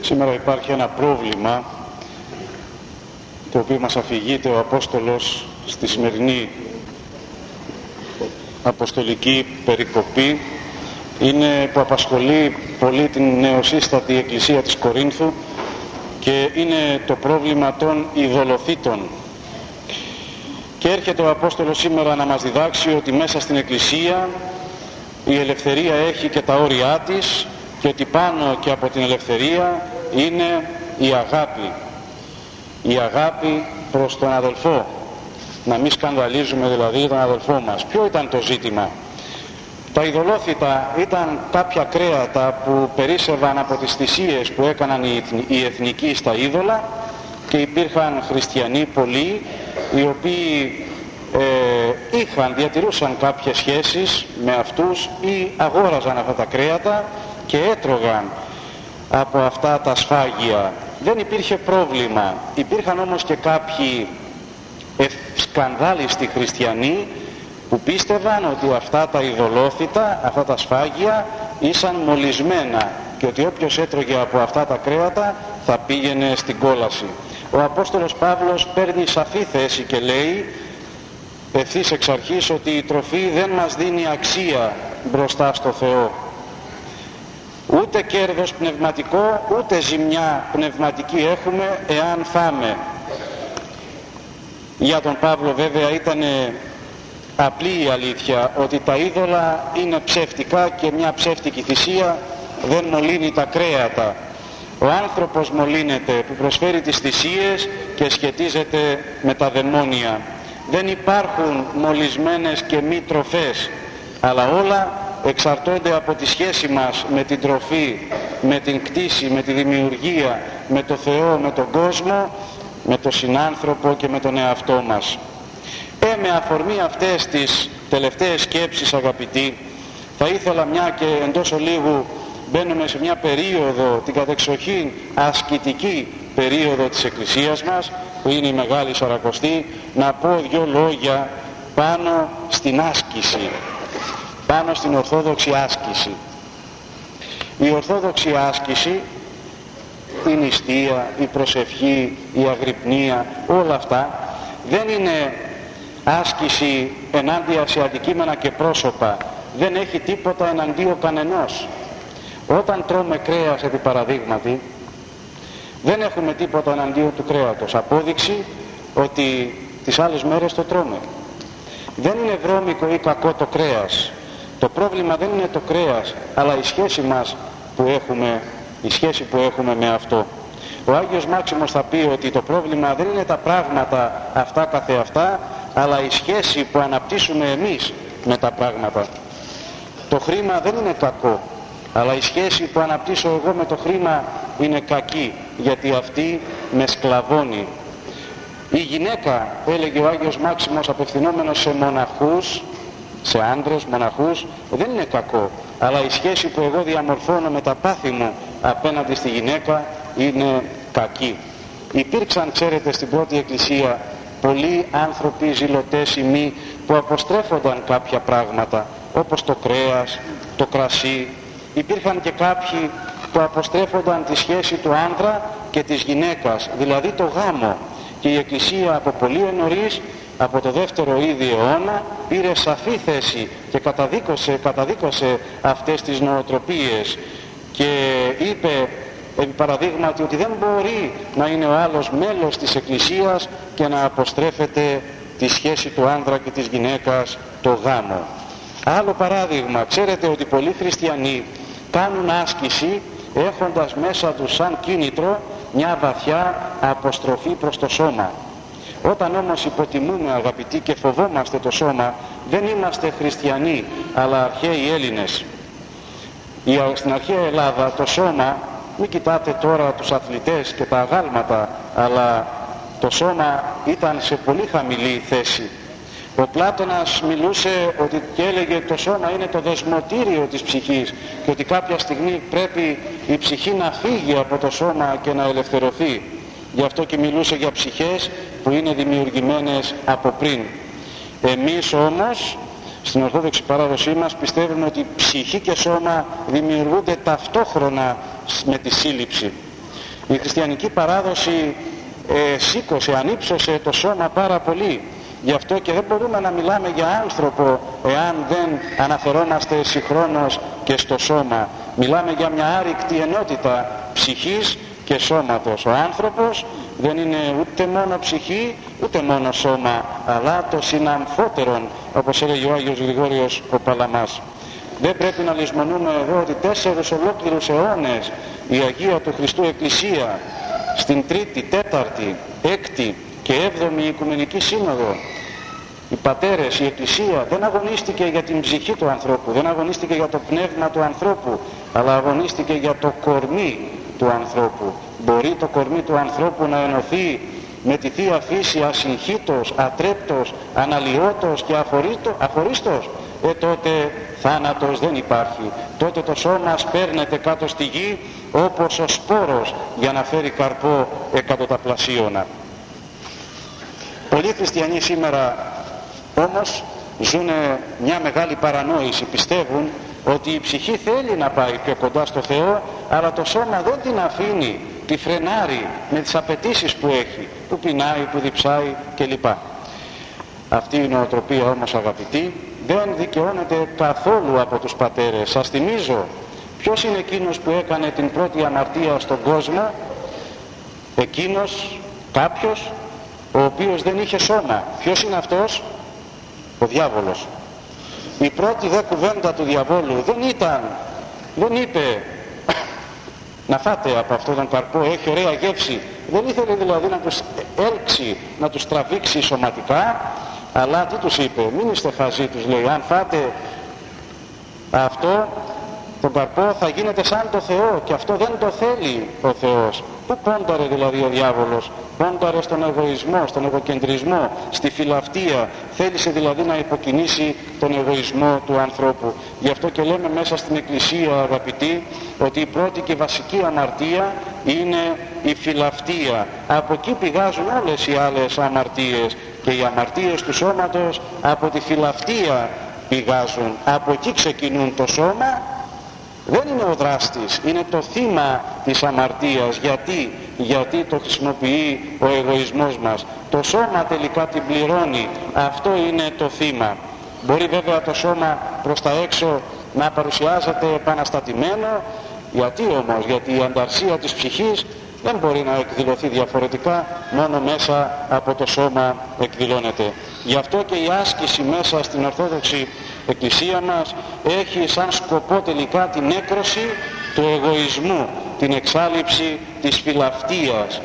Σήμερα υπάρχει ένα πρόβλημα το οποίο μας αφηγείται ο Απόστολος στη σημερινή αποστολική περικοπή είναι που απασχολεί πολύ την νεοσύστατη εκκλησία της Κορίνθου και είναι το πρόβλημα των ειδωλοθήτων. Και έρχεται ο Απόστολος σήμερα να μας διδάξει ότι μέσα στην εκκλησία η ελευθερία έχει και τα όρια της και ότι πάνω και από την ελευθερία είναι η αγάπη. Η αγάπη προς τον αδελφό. Να μην σκανδαλίζουμε δηλαδή τον αδελφό μας. Ποιο ήταν το ζήτημα; Τα ειδωλόθητα ήταν κάποια κρέατα που περίσευαν από τις θυσίες που έκαναν οι εθνικοί στα είδωλα και υπήρχαν χριστιανοί πολλοί οι οποίοι ε, είχαν, διατηρούσαν κάποιες σχέσεις με αυτούς ή αγόραζαν αυτά τα κρέατα και έτρωγαν από αυτά τα σφάγια. Δεν υπήρχε πρόβλημα. Υπήρχαν όμως και κάποιοι σκανδάλιστοι χριστιανοί που πίστευαν ότι αυτά τα ειδωλόθητα, αυτά τα σφάγια ήσαν μολυσμένα και ότι όποιος έτρωγε από αυτά τα κρέατα θα πήγαινε στην κόλαση. Ο Απόστολος Παύλος παίρνει σαφή θέση και λέει ευθύς εξ αρχής ότι η τροφή δεν μας δίνει αξία μπροστά στο Θεό. Ούτε κέρδος πνευματικό, ούτε ζημιά πνευματική έχουμε εάν φάμε. Για τον Παύλο βέβαια ήταν απλή η αλήθεια ότι τα είδωλα είναι ψεύτικα και μια ψεύτικη θυσία δεν μολύνει τα κρέατα. Ο άνθρωπος μολύνεται που προσφέρει τις θυσίες και σχετίζεται με τα δαιμόνια. Δεν υπάρχουν μολυσμένες και μη τροφές, αλλά όλα εξαρτώνται από τη σχέση μας με την τροφή, με την κτήση, με τη δημιουργία, με το Θεό, με τον κόσμο, με τον συνάνθρωπο και με τον εαυτό μας. Ε, με αφορμή αυτές τις τελευταίες σκέψεις αγαπητοί, θα ήθελα μια και εντός ολίγου μπαίνουμε σε μια περίοδο, την κατεξοχήν ασκητική περίοδο της Εκκλησίας μας, που είναι η Μεγάλη Σαρακοστή, να πω δύο λόγια πάνω στην άσκηση, πάνω στην Ορθόδοξη άσκηση. Η Ορθόδοξη άσκηση, η νηστεία, η προσευχή, η αγρυπνία, όλα αυτά δεν είναι άσκηση ενάντια σε αντικείμενα και πρόσωπα. Δεν έχει τίποτα εναντίον κανενός. Όταν τρώμε κρέας επί παραδείγματι δεν έχουμε τίποτα εναντίον του κρέατος. Απόδειξη ότι τις άλλες μέρες το τρώμε. Δεν είναι βρώμικο ή κακό το κρέας το πρόβλημα δεν είναι το κρέας αλλά η σχέση μας που έχουμε η σχέση που έχουμε με αυτό ο Άγιος Μάξιμος θα πει ότι το πρόβλημα δεν είναι τα πράγματα αυτά καθεαυτά αλλά η σχέση που αναπτύσσουμε εμείς με τα πράγματα. Το χρήμα δεν είναι κακό, αλλά η σχέση που αναπτύσσω εγώ με το χρήμα είναι κακή, γιατί αυτή με σκλαβώνει. Η γυναίκα, έλεγε ο Άγιος Μάξιμος απευθυνόμενος σε μοναχούς, σε άντρες, μοναχούς, δεν είναι κακό, αλλά η σχέση που εγώ διαμορφώνω με τα πάθη μου απέναντι στη γυναίκα είναι κακή. Υπήρξαν, ξέρετε, στην πρώτη εκκλησία πολλοί άνθρωποι ζηλωτές μη που αποστρέφονταν κάποια πράγματα όπως το κρέας, το κρασί. Υπήρχαν και κάποιοι που αποστρέφονταν τη σχέση του άντρα και της γυναίκας δηλαδή το γάμο. Και η Εκκλησία από πολύ νωρίς από το δεύτερο ήδη αιώνα πήρε σαφή θέση και καταδίκωσε, καταδίκωσε αυτές τις νοοτροπίες και είπε επί παραδείγματι ότι δεν μπορεί να είναι ο άλλος μέλος της Εκκλησίας και να αποστρέφεται τη σχέση του άνδρα και της γυναίκας το γάμο. Άλλο παράδειγμα, ξέρετε ότι πολλοί χριστιανοί κάνουν άσκηση έχοντας μέσα τους σαν κίνητρο μια βαθιά αποστροφή προς το σώμα. Όταν όμως υποτιμούμε αγαπητοί και φοβόμαστε το σώμα, δεν είμαστε χριστιανοί, αλλά αρχαίοι Έλληνες. Στην αρχαία Ελλάδα το σώμα μην κοιτάτε τώρα τους αθλητές και τα αγάλματα, αλλά το σώμα ήταν σε πολύ χαμηλή θέση. Ο Πλάτωνας μιλούσε ότι και έλεγε το σώμα είναι το δεσμοτήριο της ψυχής και ότι κάποια στιγμή πρέπει η ψυχή να φύγει από το σώμα και να ελευθερωθεί. Γι' αυτό και μιλούσε για ψυχές που είναι δημιουργημένες από πριν. Εμείς όμως στην Ορθόδοξη παράδοσή μας πιστεύουμε ότι ψυχή και σώμα δημιουργούνται ταυτόχρονα με τη σύλληψη. Η χριστιανική παράδοση ε, σήκωσε, ανύψωσε το σώμα πάρα πολύ. Γι' αυτό και δεν μπορούμε να μιλάμε για άνθρωπο εάν δεν αναφερόμαστε συγχρόνως και στο σώμα. Μιλάμε για μια άρρηκτη ενότητα ψυχής και σώματος. Ο άνθρωπος δεν είναι ούτε μόνο ψυχή ούτε μόνο σώμα αλλά το συναμφότερον όπως έλεγε ο Άγιος Γρηγόριος ο Παλαμάς. Δεν πρέπει να λησμονούμε εδώ ότι τέσσερις ολόκληρους αιώνες η Αγία του Χριστού Εκκλησία στην τρίτη, τέταρτη, έκτη και έβδομη Οικουμενική Σύνοδο οι πατέρες, η Εκκλησία δεν αγωνίστηκε για την ψυχή του ανθρώπου, δεν αγωνίστηκε για το πνεύμα του ανθρώπου, αλλά αγωνίστηκε για το κορμί του ανθρώπου. Μπορεί το κορμί του ανθρώπου να ενωθεί με τη Θεία Φύση ασυγχύτως, ατρέπτος, αναλυότος και αφορίστος, ε τότε θάνατος δεν υπάρχει. Τότε το σώμα σπέρνεται κάτω στη γη όπως ο σπόρος για να φέρει καρπό εκατοταπλασίωνα. Πολλοί χριστιανοί σήμερα όμως ζουν μια μεγάλη παρανόηση. Πιστεύουν ότι η ψυχή θέλει να πάει πιο κοντά στο Θεό αλλά το σώμα δεν την αφήνει, τη φρενάρει με τις απαιτήσεις που έχει, που πεινάει, που διψάει κλπ. Αυτή η νοοτροπία όμως αγαπητοί δεν δικαιώνεται καθόλου από τους πατέρες. Σας θυμίζω ποιος είναι εκείνος που έκανε την πρώτη αμαρτία στον κόσμο, εκείνος κάποιος ο οποίος δεν είχε σώμα. Ποιος είναι αυτός, ο διάβολος. Η πρώτη δε κουβέντα του διαβόλου δεν ήταν, δεν είπε να φάτε από αυτόν τον καρπό, έχει ωραία γεύση. Δεν ήθελε δηλαδή να τους έλξει, να τους τραβήξει σωματικά, αλλά τι τους είπε, μην είστε χαζοί τους λέει, αν φάτε αυτό τον καρπό θα γίνεται σαν το Θεό και αυτό δεν το θέλει ο Θεός. Πού πόνταρε δηλαδή ο διάβολος, πόνταρε στον εγωισμό, στον εγωκεντρισμό, στη φιλαυτία, θέλησε δηλαδή να υποκινήσει τον εγωισμό του ανθρώπου. Γι' αυτό και λέμε μέσα στην Εκκλησία αγαπητοί ότι η πρώτη και βασική αμαρτία είναι η φιλαυτία. Από εκεί πηγάζουν όλες οι άλλες αμαρτίες και οι αμαρτίες του σώματος από τη φιλαυτία πηγάζουν. Από εκεί ξεκινούν το σώμα δεν είναι ο δράστης, είναι το θύμα της αμαρτίας. Γιατί, γιατί το χρησιμοποιεί ο εγωισμός μας. Το σώμα τελικά την πληρώνει. Αυτό είναι το θύμα. Μπορεί βέβαια το σώμα προς τα έξω να παρουσιάζεται επαναστατημένο. Γιατί όμως, γιατί η ανταρσία της ψυχής δεν μπορεί να εκδηλωθεί διαφορετικά μόνο μέσα από το σώμα εκδηλώνεται. Γι' αυτό και η άσκηση μέσα στην Ορθόδοξη Εκκλησία μας έχει σαν σκοπό τελικά την έκρωση του εγωισμού, την εξάλληψη της φιλαυτίας.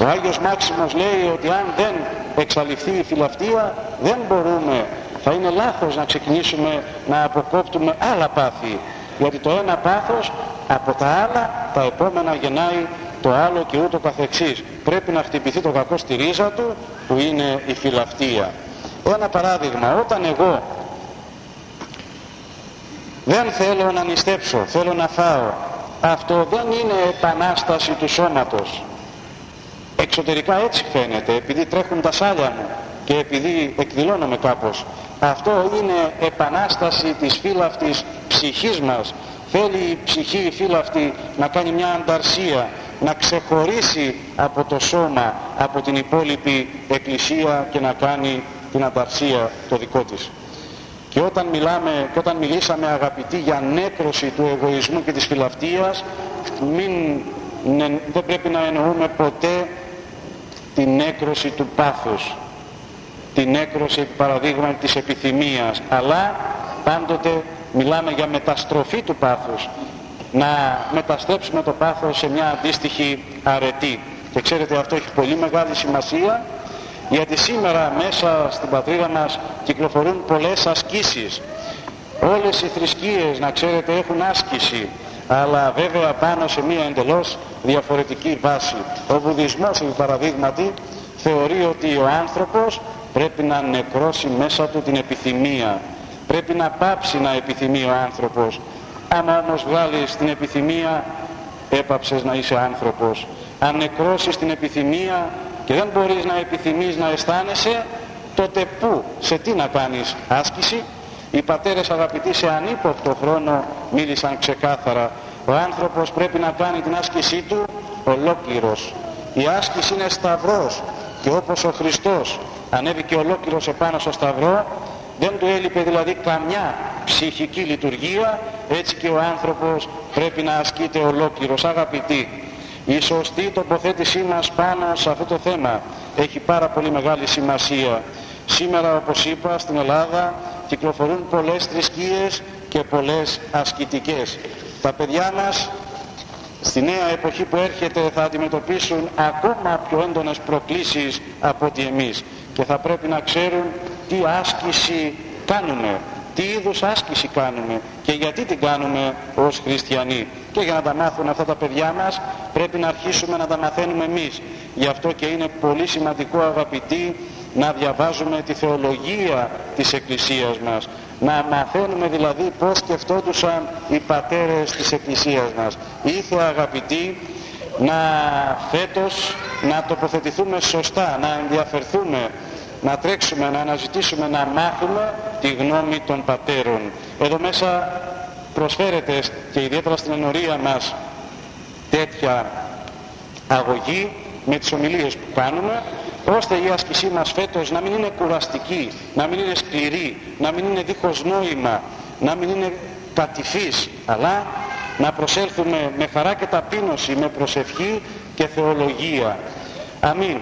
Ο Άγιος Μάξιμος λέει ότι αν δεν εξαλειφθεί η φιλαυτία δεν μπορούμε, θα είναι λάθος να ξεκινήσουμε να αποκόπτουμε άλλα πάθη γιατί το ένα πάθος από τα άλλα τα επόμενα γεννάει το άλλο και ούτω καθεξής. Πρέπει να χτυπηθεί το κακό στη ρίζα του που είναι η φιλαυτία. Ένα παράδειγμα, όταν εγώ δεν θέλω να νηστέψω, θέλω να φάω, αυτό δεν είναι επανάσταση του σώματος. Εξωτερικά έτσι φαίνεται, επειδή τρέχουν τα σάλια μου και επειδή εκδηλώνομαι κάπως. Αυτό είναι επανάσταση της φύλαυτης ψυχής μας. Θέλει η ψυχή η φύλαυτη να κάνει μια ανταρσία, να ξεχωρίσει από το σώμα, από την υπόλοιπη εκκλησία και να κάνει την ανταρσία το δικό της. Και όταν, μιλάμε, και όταν μιλήσαμε αγαπητοί για νέκρωση του εγωισμού και της φιλαυτίας, μην, δεν πρέπει να εννοούμε ποτέ την νέκρωση του πάθους την έκρωση παραδείγμα της επιθυμίας. Αλλά πάντοτε μιλάμε για μεταστροφή του πάθους να μεταστρέψουμε το πάθος σε μια αντίστοιχη αρετή. Και ξέρετε αυτό έχει πολύ μεγάλη σημασία γιατί σήμερα μέσα στην πατρίδα μας κυκλοφορούν πολλές ασκήσεις. Όλες οι θρησκείες να ξέρετε έχουν άσκηση αλλά βέβαια πάνω σε μια εντελώς διαφορετική βάση. Ο Βουδισμός παραδείγματι θεωρεί ότι ο άνθρωπος πρέπει να νεκρώσει μέσα του την επιθυμία. Πρέπει να πάψει να επιθυμεί ο άνθρωπος. Αν όμως βγάλεις την επιθυμία έπαψες να είσαι άνθρωπος. Αν νεκρώσεις την επιθυμία και δεν μπορείς να επιθυμείς να αισθάνεσαι τότε πού, σε τι να κάνεις άσκηση. Οι πατέρες αγαπητοί σε ανύποπτο χρόνο μίλησαν ξεκάθαρα. Ο άνθρωπος πρέπει να κάνει την άσκησή του ολόκληρος. Η άσκηση είναι σταυρός και όπως ο Χριστός ανέβηκε ολόκληρος επάνω στο σταυρό δεν του έλειπε δηλαδή καμιά ψυχική λειτουργία. Έτσι και ο άνθρωπος πρέπει να ασκείται ολόκληρος. Αγαπητοί η σωστή τοποθέτησή μας πάνω σε αυτό το θέμα έχει πάρα πολύ μεγάλη σημασία. Σήμερα όπως είπα στην Ελλάδα κυκλοφορούν πολλές θρησκείες και πολλές ασκητικές. Τα παιδιά μας στη νέα εποχή που έρχεται θα αντιμετωπίσουν ακόμα πιο έντονες προκλήσεις από ότι εμείς. Και θα πρέπει να ξέρουν τι άσκηση κάνουμε, τι είδους άσκηση κάνουμε και γιατί την κάνουμε ως χριστιανοί. Και για να τα μάθουν αυτά τα παιδιά μας πρέπει να αρχίσουμε να τα μαθαίνουμε εμείς. Γι' αυτό και είναι πολύ σημαντικό αγαπητοί να διαβάζουμε τη θεολογία της Εκκλησίας μας. Να μαθαίνουμε δηλαδή πώς σκεφτόντουσαν οι πατέρες της Εκκλησίας μας. Ήθε αγαπητοί να φέτος να τοποθετηθούμε σωστά, να ενδιαφερθούμε να τρέξουμε, να αναζητήσουμε, να μάθουμε τη γνώμη των πατέρων. Εδώ μέσα προσφέρεται και ιδιαίτερα στην ενορία μας τέτοια αγωγή με τις ομιλίες που κάνουμε ώστε η άσκησή μας φέτος να μην είναι κουραστική, να μην είναι σκληρή, να μην είναι δίχως νόημα, να μην είναι κατηφής, αλλά να προσέλθουμε με χαρά και ταπείνωση, με προσευχή και θεολογία. Αμήν.